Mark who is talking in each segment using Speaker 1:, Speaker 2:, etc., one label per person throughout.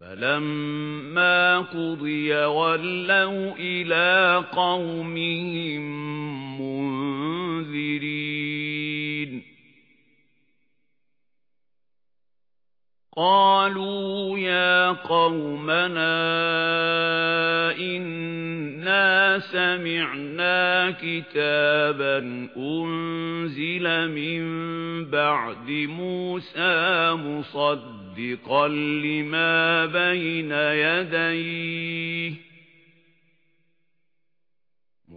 Speaker 1: فَلَمَّا قُضِيَ وَلَّوْا إِلَى قَوْمِهِم مُنذِرِينَ قَالُوا يَا قَوْمَنَا إِنَّا سَمِعْنَا كِتَابًا أُنْزِلَ مِنْ بَعْدِ مُوسَى مُصَدِّقًا لِمَا بَيْنَ يَدَيْهِ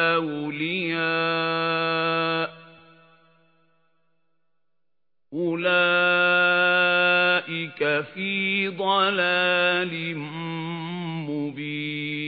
Speaker 1: أولياء أولئك في ضلال مبين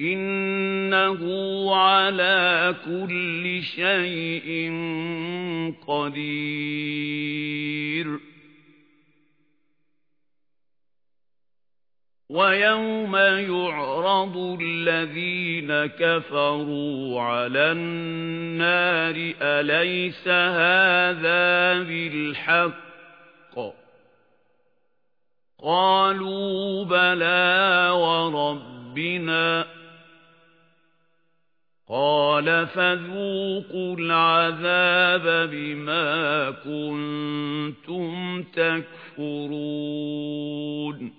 Speaker 1: إِنَّهُ عَلَى كُلِّ شَيْءٍ قَدِيرٌ وَيَوْمَ يُعْرَضُ الَّذِينَ كَفَرُوا عَلَى النَّارِ أَلَيْسَ هَذَا بِالْحَقِّ قَالُوا بَلَى وَرَبِّنَا قَالَ فَذُوقُوا الْعَذَابَ بِمَا كُنتُمْ تَكْفُرُونَ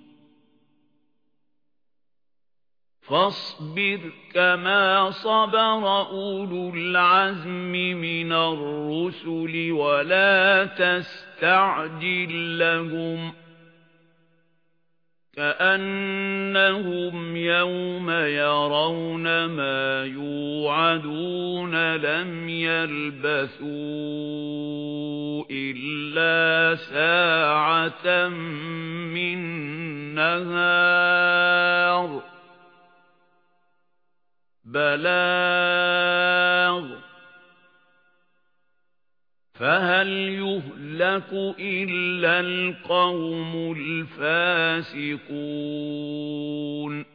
Speaker 1: فَاصْبِرْ كَمَا صَبَرَ أُولُو الْعَزْمِ مِنَ الرُّسُلِ وَلَا تَسْتَعْجِل لَّهُمْ كَأَنَّهُمْ يَوْمَ يَرَوْنَ مَا يُوعَدُونَ لَمْ يَلْبَثُوا إِلَّا سَاعَةً مِّن نَّهَارٍ بَلَاغٍ فَهَلْ يُهْلَكُ إِلَّا الْقَوْمُ الْفَاسِقُونَ